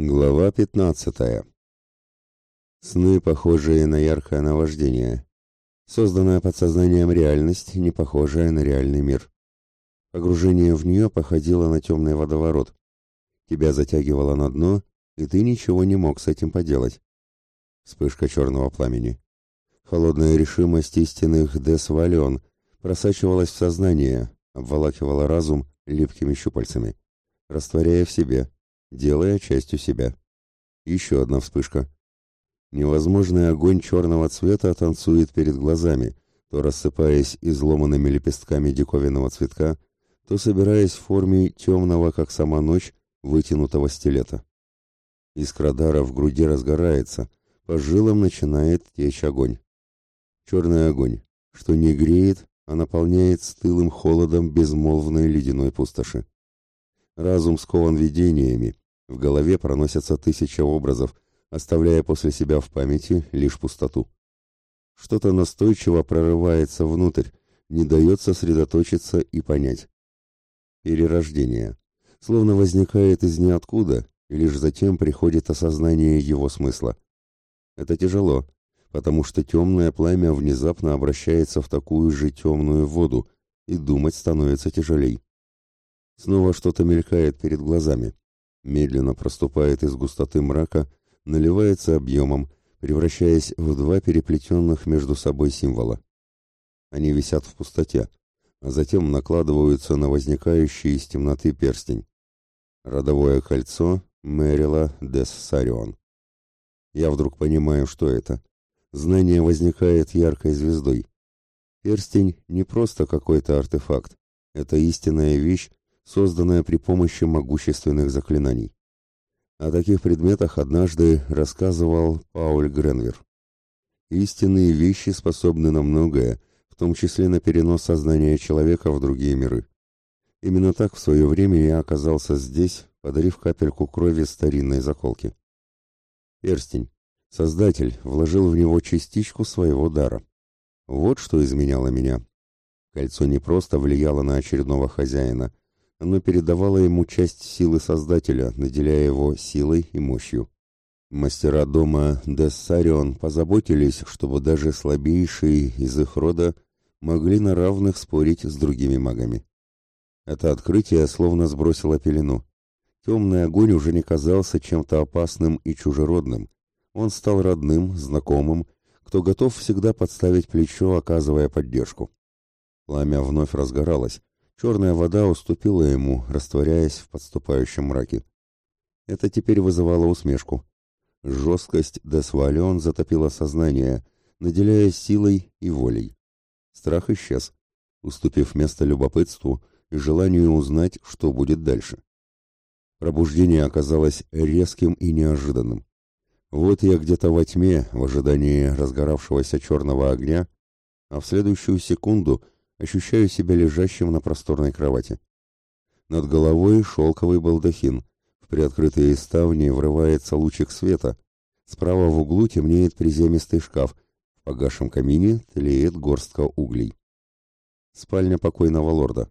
Глава 15. Сны, похожие на яркое наваждение. Созданная подсознанием реальность, не похожая на реальный мир. Погружение в нее походило на темный водоворот. Тебя затягивало на дно, и ты ничего не мог с этим поделать. Вспышка черного пламени. Холодная решимость истинных Десвалион просачивалась в сознание, обволакивала разум липкими щупальцами, растворяя в себе, делая частью себя. Еще одна вспышка. Невозможный огонь черного цвета танцует перед глазами, то рассыпаясь изломанными лепестками диковинного цветка, то собираясь в форме темного, как сама ночь, вытянутого стилета. Искра дара в груди разгорается, по жилам начинает течь огонь. Черный огонь, что не греет, а наполняет стылым холодом безмолвной ледяной пустоши. Разум скован видениями, в голове проносятся тысячи образов, оставляя после себя в памяти лишь пустоту. Что-то настойчиво прорывается внутрь, не дает сосредоточиться и понять. Перерождение. Словно возникает из ниоткуда, и лишь затем приходит осознание его смысла. Это тяжело, потому что темное пламя внезапно обращается в такую же темную воду, и думать становится тяжелей. Снова что-то мелькает перед глазами. Медленно проступает из густоты мрака, наливается объемом, превращаясь в два переплетенных между собой символа. Они висят в пустоте, а затем накладываются на возникающий из темноты перстень. Родовое кольцо Мэрила Дессарион. Я вдруг понимаю, что это. Знание возникает яркой звездой. Перстень не просто какой-то артефакт. Это истинная вещь, созданная при помощи могущественных заклинаний. О таких предметах однажды рассказывал Пауль Гренвер. Истинные вещи способны на многое, в том числе на перенос сознания человека в другие миры. Именно так в свое время я оказался здесь, подарив капельку крови старинной заколки. Перстень. Создатель вложил в него частичку своего дара. Вот что изменяло меня. Кольцо не просто влияло на очередного хозяина, оно передавало ему часть силы Создателя, наделяя его силой и мощью. Мастера дома Дессарион позаботились, чтобы даже слабейшие из их рода могли на равных спорить с другими магами. Это открытие словно сбросило пелену. Темный огонь уже не казался чем-то опасным и чужеродным. Он стал родным, знакомым, кто готов всегда подставить плечо, оказывая поддержку. Пламя вновь разгоралось, Черная вода уступила ему, растворяясь в подступающем мраке. Это теперь вызывало усмешку. Жесткость Десвалион затопила сознание, наделяя силой и волей. Страх исчез, уступив место любопытству и желанию узнать, что будет дальше. Пробуждение оказалось резким и неожиданным. Вот я где-то во тьме, в ожидании разгоравшегося черного огня, а в следующую секунду — ощущаю себя лежащим на просторной кровати. Над головой шелковый балдахин, в приоткрытые ставни врывается лучик света, справа в углу темнеет приземистый шкаф, в погашем камине тлеет горстка углей. Спальня покойного лорда.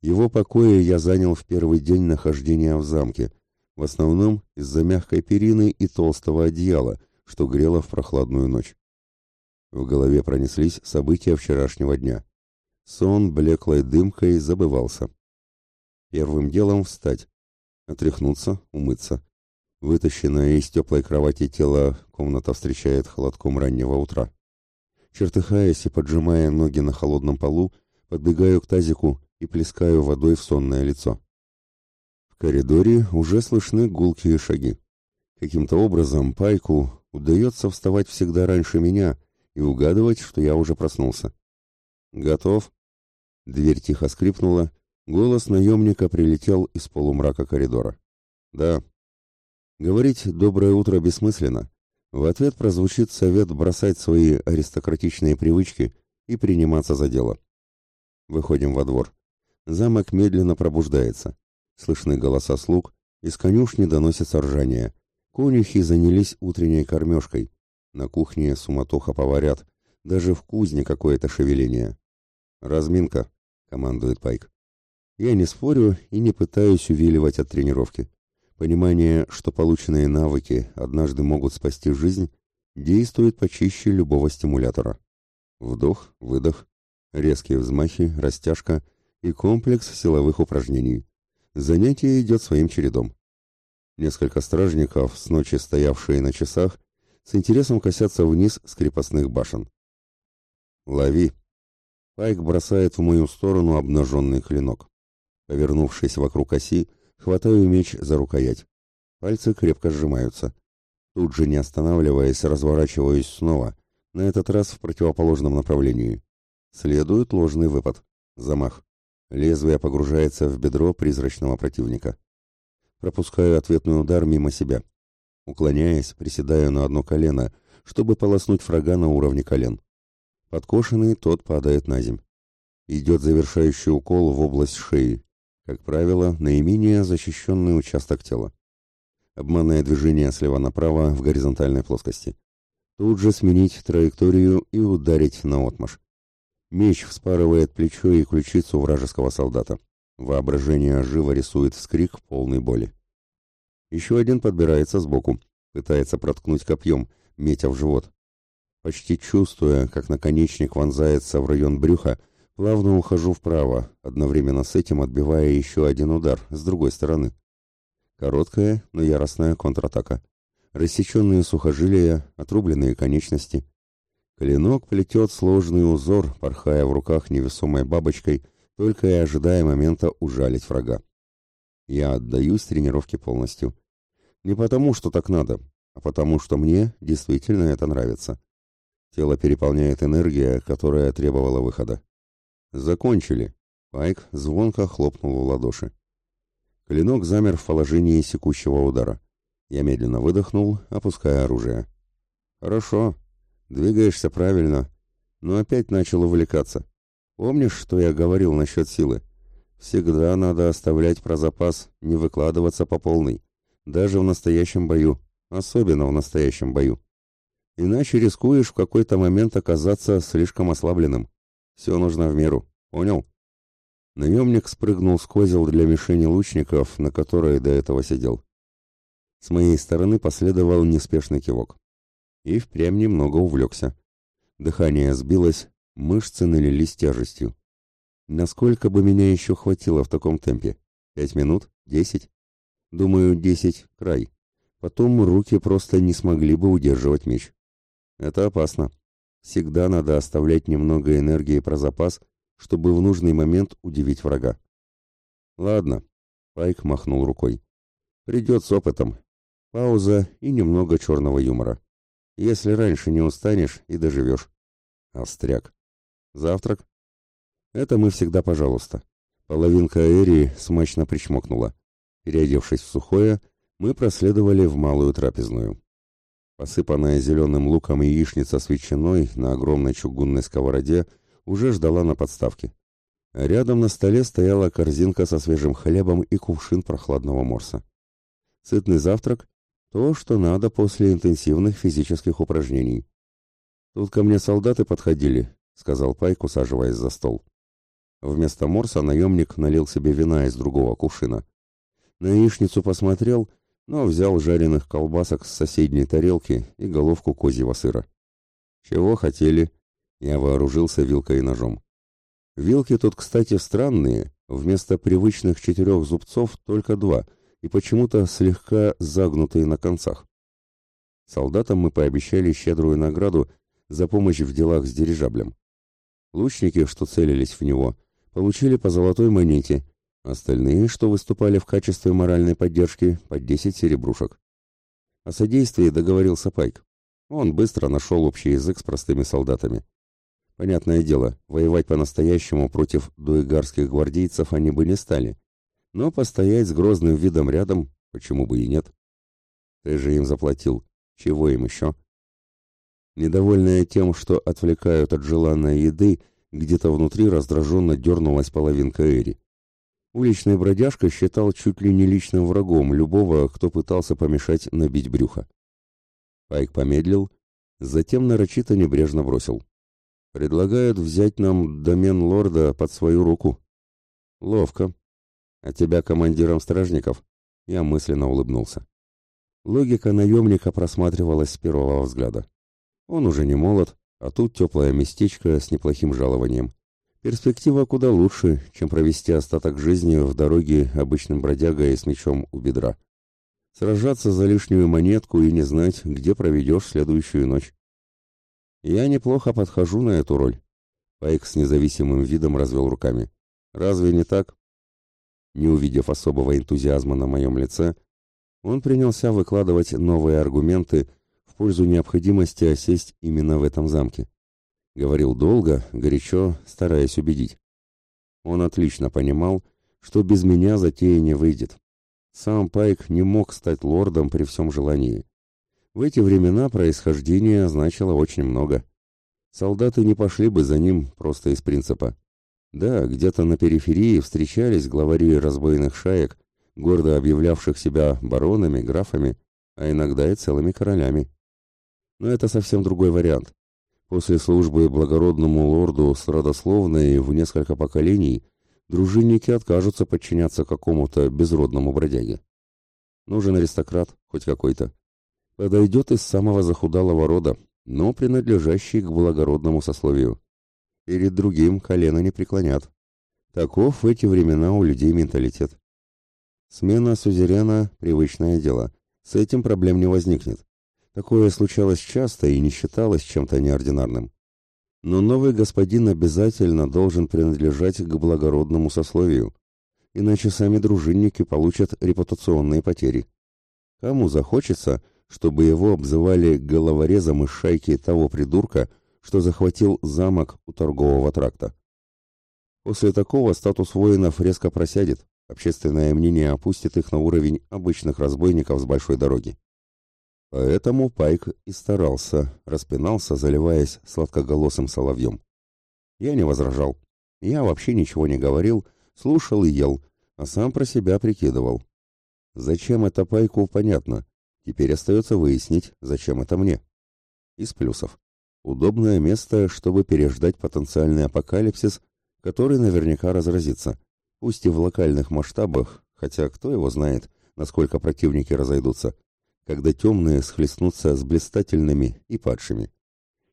Его покои я занял в первый день нахождения в замке, в основном из-за мягкой перины и толстого одеяла, что грело в прохладную ночь. В голове пронеслись события вчерашнего дня. Сон блеклой дымкой забывался. Первым делом встать, отряхнуться, умыться. Вытащенное из теплой кровати тело комната встречает холодком раннего утра. Чертыхаясь и поджимая ноги на холодном полу, подбегаю к тазику и плескаю водой в сонное лицо. В коридоре уже слышны гулкие шаги. Каким-то образом Пайку удается вставать всегда раньше меня и угадывать, что я уже проснулся. «Готов?» Дверь тихо скрипнула, голос наемника прилетел из полумрака коридора. «Да». Говорить «доброе утро» бессмысленно. В ответ прозвучит совет бросать свои аристократичные привычки и приниматься за дело. Выходим во двор. Замок медленно пробуждается. Слышны голоса слуг, из конюшни доносится ржание. Конюхи занялись утренней кормежкой. На кухне суматоха поварят. Даже в кузне какое-то шевеление. «Разминка», — командует Пайк. Я не спорю и не пытаюсь увиливать от тренировки. Понимание, что полученные навыки однажды могут спасти жизнь, действует почище любого стимулятора. Вдох, выдох, резкие взмахи, растяжка и комплекс силовых упражнений. Занятие идет своим чередом. Несколько стражников, с ночи стоявшие на часах, с интересом косятся вниз с крепостных башен. «Лови!» Пайк бросает в мою сторону обнаженный клинок. Повернувшись вокруг оси, хватаю меч за рукоять. Пальцы крепко сжимаются. Тут же, не останавливаясь, разворачиваюсь снова, на этот раз в противоположном направлении. Следует ложный выпад. Замах. Лезвие погружается в бедро призрачного противника. Пропускаю ответный удар мимо себя. Уклоняясь, приседаю на одно колено, чтобы полоснуть врага на уровне колен. Подкошенный, тот падает на земь. Идет завершающий укол в область шеи. Как правило, наименее защищенный участок тела. Обманное движение слева направо в горизонтальной плоскости. Тут же сменить траекторию и ударить на отмаш. Меч вспарывает плечо и ключицу вражеского солдата. Воображение живо рисует вскрик полной боли. Еще один подбирается сбоку, пытается проткнуть копьем, метя в живот. Почти чувствуя, как наконечник вонзается в район брюха, плавно ухожу вправо, одновременно с этим отбивая еще один удар с другой стороны. Короткая, но яростная контратака. Рассеченные сухожилия, отрубленные конечности. Клинок плетет сложный узор, порхая в руках невесомой бабочкой, только и ожидая момента ужалить врага. Я отдаюсь тренировке полностью. Не потому, что так надо, а потому, что мне действительно это нравится. Тело переполняет энергия, которая требовала выхода. «Закончили!» Пайк звонко хлопнул в ладоши. Клинок замер в положении секущего удара. Я медленно выдохнул, опуская оружие. «Хорошо. Двигаешься правильно. Но опять начал увлекаться. Помнишь, что я говорил насчет силы? Всегда надо оставлять про запас, не выкладываться по полной. Даже в настоящем бою. Особенно в настоящем бою. Иначе рискуешь в какой-то момент оказаться слишком ослабленным. Все нужно в меру. Понял? Наемник спрыгнул с козел для мишени лучников, на которой до этого сидел. С моей стороны последовал неспешный кивок. И впрямь немного увлекся. Дыхание сбилось, мышцы налились тяжестью. Насколько бы меня еще хватило в таком темпе? Пять минут? Десять? Думаю, десять — край. Потом руки просто не смогли бы удерживать меч. Это опасно. Всегда надо оставлять немного энергии про запас, чтобы в нужный момент удивить врага. Ладно, Пайк махнул рукой. Придет с опытом. Пауза и немного черного юмора. Если раньше не устанешь и доживешь. Остряк. Завтрак? Это мы всегда пожалуйста. Половинка Эри смачно причмокнула. Переодевшись в сухое, мы проследовали в малую трапезную. Посыпанная зеленым луком яичница с ветчиной на огромной чугунной сковороде уже ждала на подставке. рядом на столе стояла корзинка со свежим хлебом и кувшин прохладного морса. Сытный завтрак – то, что надо после интенсивных физических упражнений. «Тут ко мне солдаты подходили», — сказал Пайк, усаживаясь за стол. Вместо морса наемник налил себе вина из другого кувшина. На яичницу посмотрел — но взял жареных колбасок с соседней тарелки и головку козьего сыра. Чего хотели? Я вооружился вилкой и ножом. Вилки тут, кстати, странные, вместо привычных четырех зубцов только два, и почему-то слегка загнутые на концах. Солдатам мы пообещали щедрую награду за помощь в делах с дирижаблем. Лучники, что целились в него, получили по золотой монете, Остальные, что выступали в качестве моральной поддержки, по 10 серебрушек. О содействии договорился Пайк. Он быстро нашел общий язык с простыми солдатами. Понятное дело, воевать по-настоящему против дуэгарских гвардейцев они бы не стали. Но постоять с грозным видом рядом, почему бы и нет? Ты же им заплатил. Чего им еще? Недовольная тем, что отвлекают от желанной еды, где-то внутри раздраженно дернулась половинка Эри. Уличный бродяжка считал чуть ли не личным врагом любого, кто пытался помешать набить брюхо. Пайк помедлил, затем нарочито небрежно бросил. «Предлагают взять нам домен лорда под свою руку». «Ловко. А тебя командиром стражников?» Я мысленно улыбнулся. Логика наемника просматривалась с первого взгляда. Он уже не молод, а тут теплое местечко с неплохим жалованием. Перспектива куда лучше, чем провести остаток жизни в дороге обычным бродягой с мечом у бедра. Сражаться за лишнюю монетку и не знать, где проведешь следующую ночь. Я неплохо подхожу на эту роль. Пайк с независимым видом развел руками. Разве не так? Не увидев особого энтузиазма на моем лице, он принялся выкладывать новые аргументы в пользу необходимости осесть именно в этом замке. Говорил долго, горячо, стараясь убедить. Он отлично понимал, что без меня затея не выйдет. Сам Пайк не мог стать лордом при всем желании. В эти времена происхождение значило очень много. Солдаты не пошли бы за ним просто из принципа. Да, где-то на периферии встречались главари разбойных шаек, гордо объявлявших себя баронами, графами, а иногда и целыми королями. Но это совсем другой вариант. После службы благородному лорду с родословной в несколько поколений дружинники откажутся подчиняться какому-то безродному бродяге. Нужен аристократ, хоть какой-то. Подойдет из самого захудалого рода, но принадлежащий к благородному сословию. Перед другим колено не преклонят. Таков в эти времена у людей менталитет. Смена сюзерена – привычное дело. С этим проблем не возникнет. Такое случалось часто и не считалось чем-то неординарным. Но новый господин обязательно должен принадлежать к благородному сословию, иначе сами дружинники получат репутационные потери. Кому захочется, чтобы его обзывали головорезом из шайки того придурка, что захватил замок у торгового тракта? После такого статус воинов резко просядет, общественное мнение опустит их на уровень обычных разбойников с большой дороги. Поэтому Пайк и старался, распинался, заливаясь сладкоголосым соловьем. Я не возражал. Я вообще ничего не говорил, слушал и ел, а сам про себя прикидывал. Зачем это Пайку, понятно. Теперь остается выяснить, зачем это мне. Из плюсов. Удобное место, чтобы переждать потенциальный апокалипсис, который наверняка разразится. Пусть и в локальных масштабах, хотя кто его знает, насколько противники разойдутся когда темные схлестнутся с блистательными и падшими.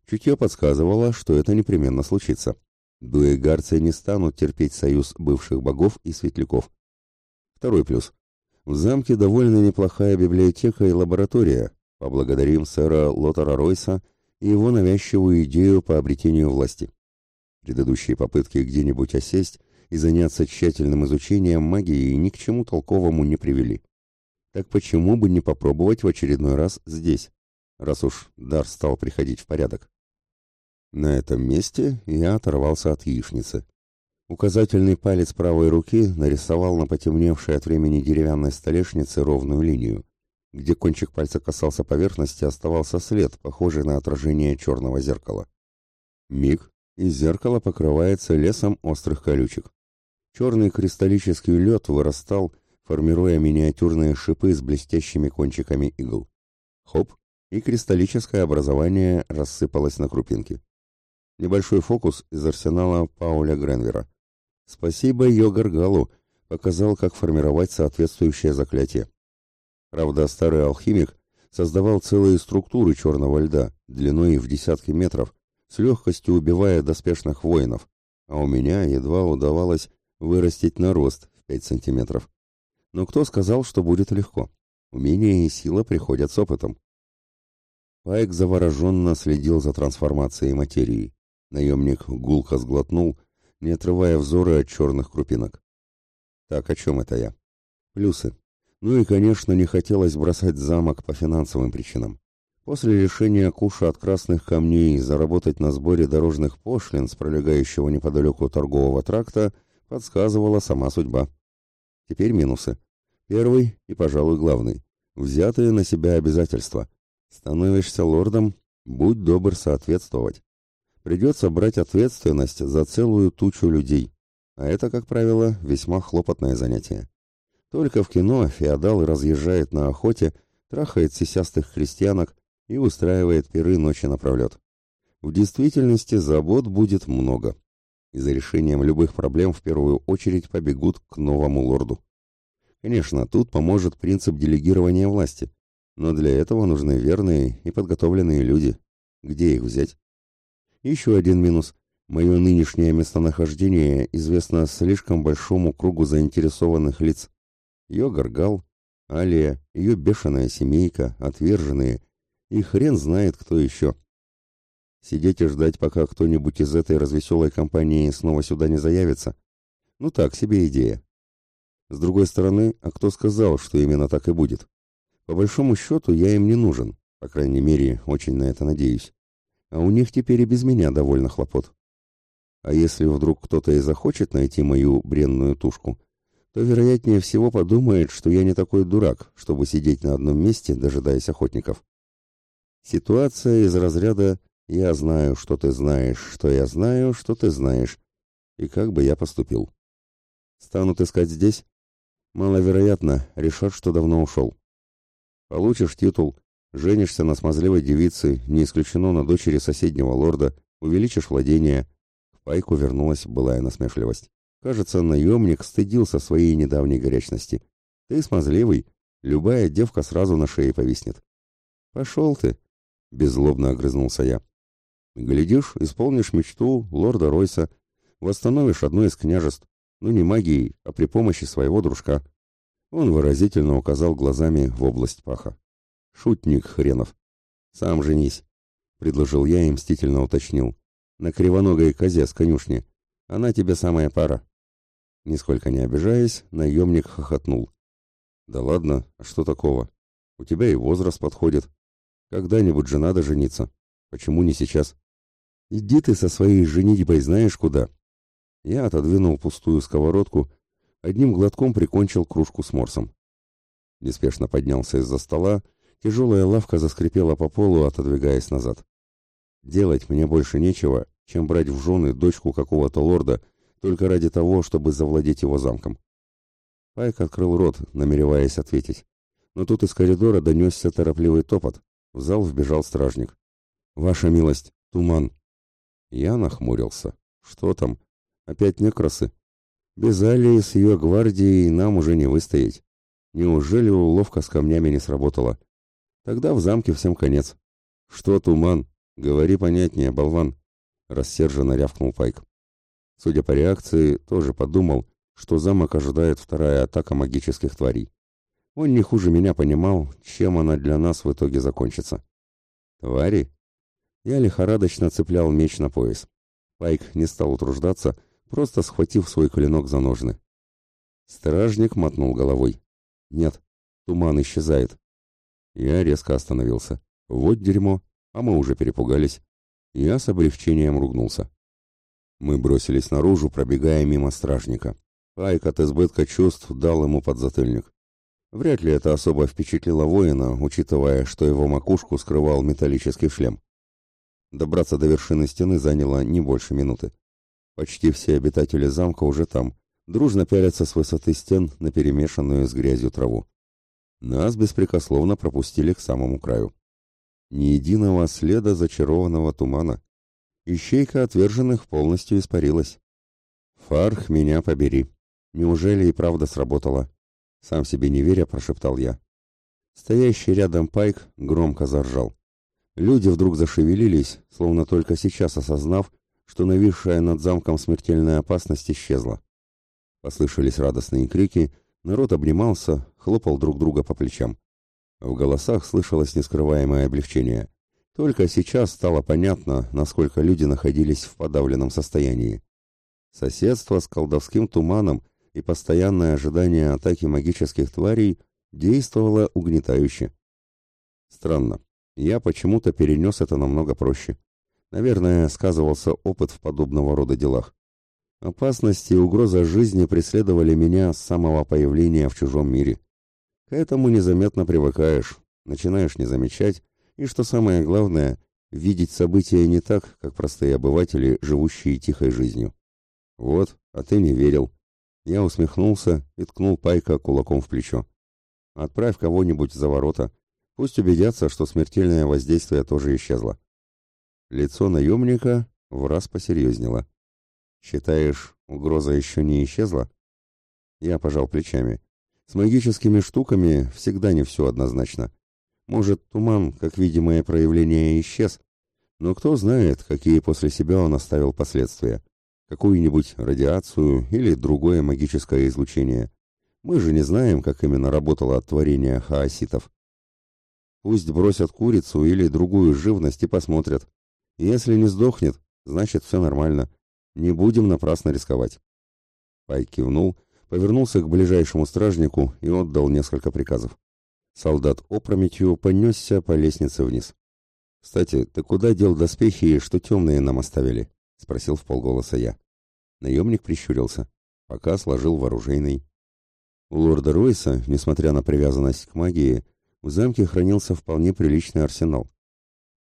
Чутье подсказывало, что это непременно случится. Дуэгарцы не станут терпеть союз бывших богов и светляков. Второй плюс. В замке довольно неплохая библиотека и лаборатория. Поблагодарим сэра Лотара Ройса и его навязчивую идею по обретению власти. Предыдущие попытки где-нибудь осесть и заняться тщательным изучением магии ни к чему толковому не привели. Так почему бы не попробовать в очередной раз здесь, раз уж дар стал приходить в порядок? На этом месте я оторвался от яичницы. Указательный палец правой руки нарисовал на потемневшей от времени деревянной столешнице ровную линию. Где кончик пальца касался поверхности, оставался след, похожий на отражение черного зеркала. Миг, и зеркало покрывается лесом острых колючек. Черный кристаллический лед вырастал формируя миниатюрные шипы с блестящими кончиками игл. Хоп, и кристаллическое образование рассыпалось на крупинки. Небольшой фокус из арсенала Пауля Гренвера. Спасибо Йогар Галу, показал, как формировать соответствующее заклятие. Правда, старый алхимик создавал целые структуры черного льда, длиной в десятки метров, с легкостью убивая доспешных воинов, а у меня едва удавалось вырастить на рост в 5 сантиметров. Но кто сказал, что будет легко? Умение и сила приходят с опытом. Пайк завороженно следил за трансформацией материи. Наемник гулко сглотнул, не отрывая взоры от черных крупинок. Так, о чем это я? Плюсы. Ну и, конечно, не хотелось бросать замок по финансовым причинам. После решения Куша от красных камней заработать на сборе дорожных пошлин с пролегающего неподалеку торгового тракта подсказывала сама судьба. Теперь минусы. Первый и, пожалуй, главный. Взятые на себя обязательства. Становишься лордом, будь добр соответствовать. Придется брать ответственность за целую тучу людей. А это, как правило, весьма хлопотное занятие. Только в кино феодал разъезжает на охоте, трахает сисястых крестьянок и устраивает пиры ночи напролет. В действительности забот будет много и за решением любых проблем в первую очередь побегут к новому лорду. Конечно, тут поможет принцип делегирования власти, но для этого нужны верные и подготовленные люди. Где их взять? Еще один минус. Мое нынешнее местонахождение известно слишком большому кругу заинтересованных лиц. Ее горгал, Алия, ее бешеная семейка, отверженные, и хрен знает кто еще. Сидеть и ждать, пока кто-нибудь из этой развеселой компании снова сюда не заявится? Ну так себе идея. С другой стороны, а кто сказал, что именно так и будет? По большому счету, я им не нужен, по крайней мере, очень на это надеюсь. А у них теперь и без меня довольно хлопот. А если вдруг кто-то и захочет найти мою бренную тушку, то, вероятнее всего, подумает, что я не такой дурак, чтобы сидеть на одном месте, дожидаясь охотников. Ситуация из разряда «я знаю, что ты знаешь, что я знаю, что ты знаешь», и как бы я поступил. Станут искать здесь? Маловероятно, решат, что давно ушел. Получишь титул, женишься на смазливой девице, не исключено на дочери соседнего лорда, увеличишь владение. В пайку вернулась былая насмешливость. Кажется, наемник стыдился своей недавней горячности. Ты смазливый, любая девка сразу на шее повиснет. Пошел ты, беззлобно огрызнулся я. Глядишь, исполнишь мечту лорда Ройса, восстановишь одно из княжеств, ну не магией, а при помощи своего дружка. Он выразительно указал глазами в область паха. Шутник хренов. Сам женись, предложил я и мстительно уточнил. На кривоногой козе с конюшни. Она тебе самая пара. Нисколько не обижаясь, наемник хохотнул. Да ладно, а что такого? У тебя и возраст подходит. Когда-нибудь же надо жениться. Почему не сейчас? Иди ты со своей женитьбой знаешь куда, я отодвинул пустую сковородку, одним глотком прикончил кружку с морсом. Неспешно поднялся из-за стола, тяжелая лавка заскрипела по полу, отодвигаясь назад. Делать мне больше нечего, чем брать в жены дочку какого-то лорда, только ради того, чтобы завладеть его замком. Пайк открыл рот, намереваясь ответить. Но тут из коридора донесся торопливый топот. В зал вбежал стражник. «Ваша милость, туман!» Я нахмурился. «Что там? Опять некрасы. Без Алии с ее гвардией нам уже не выстоять. Неужели уловка с камнями не сработала? Тогда в замке всем конец. Что туман? Говори понятнее, болван. Рассерженно рявкнул Пайк. Судя по реакции, тоже подумал, что замок ожидает вторая атака магических тварей. Он не хуже меня понимал, чем она для нас в итоге закончится. Твари? Я лихорадочно цеплял меч на пояс. Пайк не стал утруждаться, просто схватив свой клинок за ножны. Стражник мотнул головой. «Нет, туман исчезает». Я резко остановился. «Вот дерьмо, а мы уже перепугались». Я с облегчением ругнулся. Мы бросились наружу, пробегая мимо стражника. Пайк от избытка чувств дал ему подзатыльник. Вряд ли это особо впечатлило воина, учитывая, что его макушку скрывал металлический шлем. Добраться до вершины стены заняло не больше минуты. Почти все обитатели замка уже там, дружно пялятся с высоты стен на перемешанную с грязью траву. Нас беспрекословно пропустили к самому краю. Ни единого следа зачарованного тумана. Ищейка отверженных полностью испарилась. «Фарх, меня побери! Неужели и правда сработало?» Сам себе не веря, прошептал я. Стоящий рядом Пайк громко заржал. Люди вдруг зашевелились, словно только сейчас осознав, что нависшая над замком смертельная опасность исчезла. Послышались радостные крики, народ обнимался, хлопал друг друга по плечам. В голосах слышалось нескрываемое облегчение. Только сейчас стало понятно, насколько люди находились в подавленном состоянии. Соседство с колдовским туманом и постоянное ожидание атаки магических тварей действовало угнетающе. Странно, я почему-то перенес это намного проще. Наверное, сказывался опыт в подобного рода делах. Опасности и угроза жизни преследовали меня с самого появления в чужом мире. К этому незаметно привыкаешь, начинаешь не замечать, и, что самое главное, видеть события не так, как простые обыватели, живущие тихой жизнью. Вот, а ты не верил. Я усмехнулся и ткнул Пайка кулаком в плечо. Отправь кого-нибудь за ворота. Пусть убедятся, что смертельное воздействие тоже исчезло. Лицо наемника в раз посерьезнело. «Считаешь, угроза еще не исчезла?» Я пожал плечами. С магическими штуками всегда не все однозначно. Может, туман, как видимое проявление, исчез, но кто знает, какие после себя он оставил последствия. Какую-нибудь радиацию или другое магическое излучение. Мы же не знаем, как именно работало творение хаоситов. Пусть бросят курицу или другую живность и посмотрят. Если не сдохнет, значит все нормально. Не будем напрасно рисковать. Пай кивнул, повернулся к ближайшему стражнику и отдал несколько приказов. Солдат опрометью понесся по лестнице вниз. «Кстати, ты куда дел доспехи, что темные нам оставили?» — спросил в полголоса я. Наемник прищурился. Пока сложил вооружейный. У лорда Ройса, несмотря на привязанность к магии, в замке хранился вполне приличный арсенал.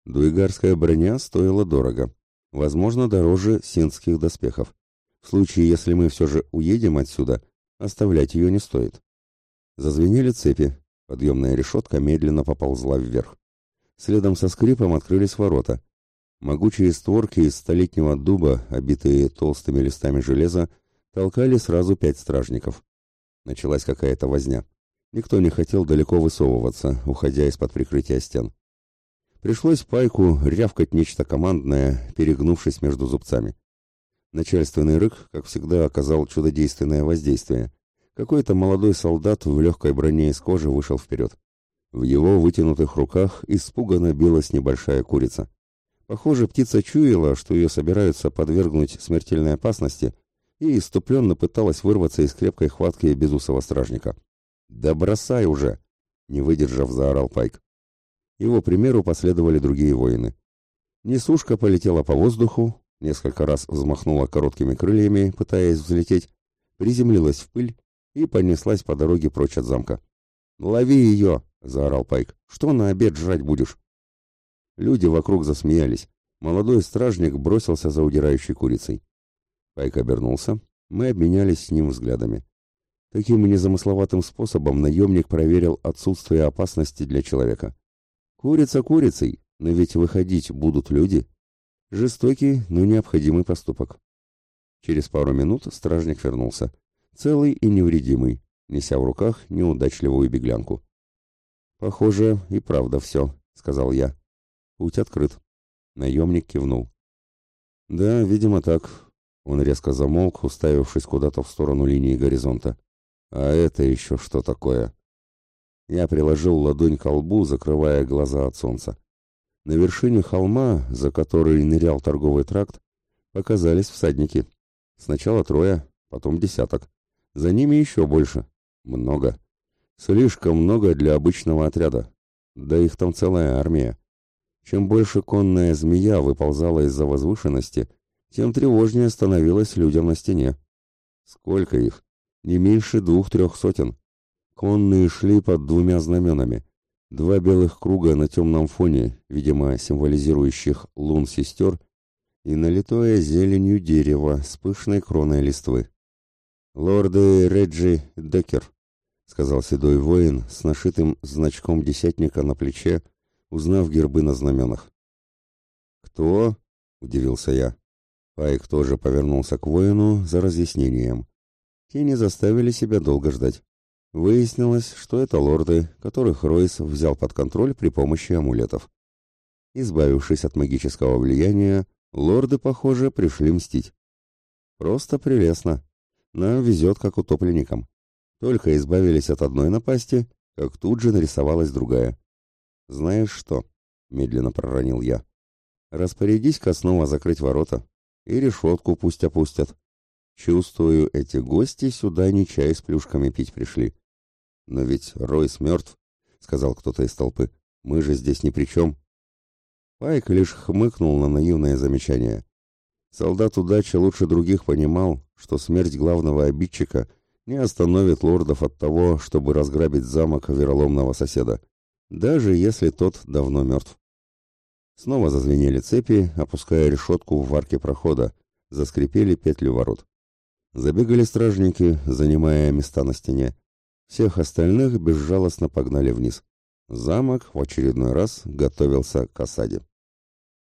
Дуигарская броня стоила дорого, возможно, дороже синских доспехов. В случае, если мы все же уедем отсюда, оставлять ее не стоит. Зазвенели цепи, подъемная решетка медленно поползла вверх. Следом со скрипом открылись ворота. Могучие створки из столетнего дуба, обитые толстыми листами железа, толкали сразу пять стражников. Началась какая-то возня. Никто не хотел далеко высовываться, уходя из-под прикрытия стен. Пришлось Пайку рявкать нечто командное, перегнувшись между зубцами. Начальственный рык, как всегда, оказал чудодейственное воздействие. Какой-то молодой солдат в легкой броне из кожи вышел вперед. В его вытянутых руках испуганно билась небольшая курица. Похоже, птица чуяла, что ее собираются подвергнуть смертельной опасности, и иступленно пыталась вырваться из крепкой хватки безусого стражника. «Да бросай уже!» — не выдержав, заорал Пайк. Его примеру последовали другие воины. Несушка полетела по воздуху, несколько раз взмахнула короткими крыльями, пытаясь взлететь, приземлилась в пыль и понеслась по дороге прочь от замка. «Лови ее!» — заорал Пайк. «Что на обед жрать будешь?» Люди вокруг засмеялись. Молодой стражник бросился за удирающей курицей. Пайк обернулся. Мы обменялись с ним взглядами. Таким незамысловатым способом наемник проверил отсутствие опасности для человека. Курица курицей, но ведь выходить будут люди. Жестокий, но необходимый поступок. Через пару минут стражник вернулся, целый и невредимый, неся в руках неудачливую беглянку. «Похоже, и правда все», — сказал я. «Путь открыт». Наемник кивнул. «Да, видимо, так. Он резко замолк, уставившись куда-то в сторону линии горизонта. «А это еще что такое?» Я приложил ладонь к лбу, закрывая глаза от солнца. На вершине холма, за которой нырял торговый тракт, показались всадники. Сначала трое, потом десяток. За ними еще больше. Много. Слишком много для обычного отряда. Да их там целая армия. Чем больше конная змея выползала из-за возвышенности, тем тревожнее становилось людям на стене. Сколько их? Не меньше двух-трех сотен. Конные шли под двумя знаменами. Два белых круга на темном фоне, видимо, символизирующих лун сестер, и налитое зеленью дерево с пышной кроной листвы. «Лорды Реджи Деккер», — сказал седой воин с нашитым значком десятника на плече, узнав гербы на знаменах. «Кто?» — удивился я. Пайк тоже повернулся к воину за разъяснением. Те не заставили себя долго ждать. Выяснилось, что это лорды, которых Ройс взял под контроль при помощи амулетов. Избавившись от магического влияния, лорды, похоже, пришли мстить. Просто прелестно. Нам везет, как утопленникам. Только избавились от одной напасти, как тут же нарисовалась другая. «Знаешь что?» — медленно проронил я. «Распорядись-ка снова закрыть ворота и решетку пусть опустят. Чувствую, эти гости сюда не чай с плюшками пить пришли. Но ведь Ройс мертв, — сказал кто-то из толпы. Мы же здесь ни при чем. Пайк лишь хмыкнул на наивное замечание. Солдат удачи лучше других понимал, что смерть главного обидчика не остановит лордов от того, чтобы разграбить замок вероломного соседа, даже если тот давно мертв. Снова зазвенели цепи, опуская решетку в арке прохода, заскрипели петли ворот. Забегали стражники, занимая места на стене. Всех остальных безжалостно погнали вниз. Замок в очередной раз готовился к осаде.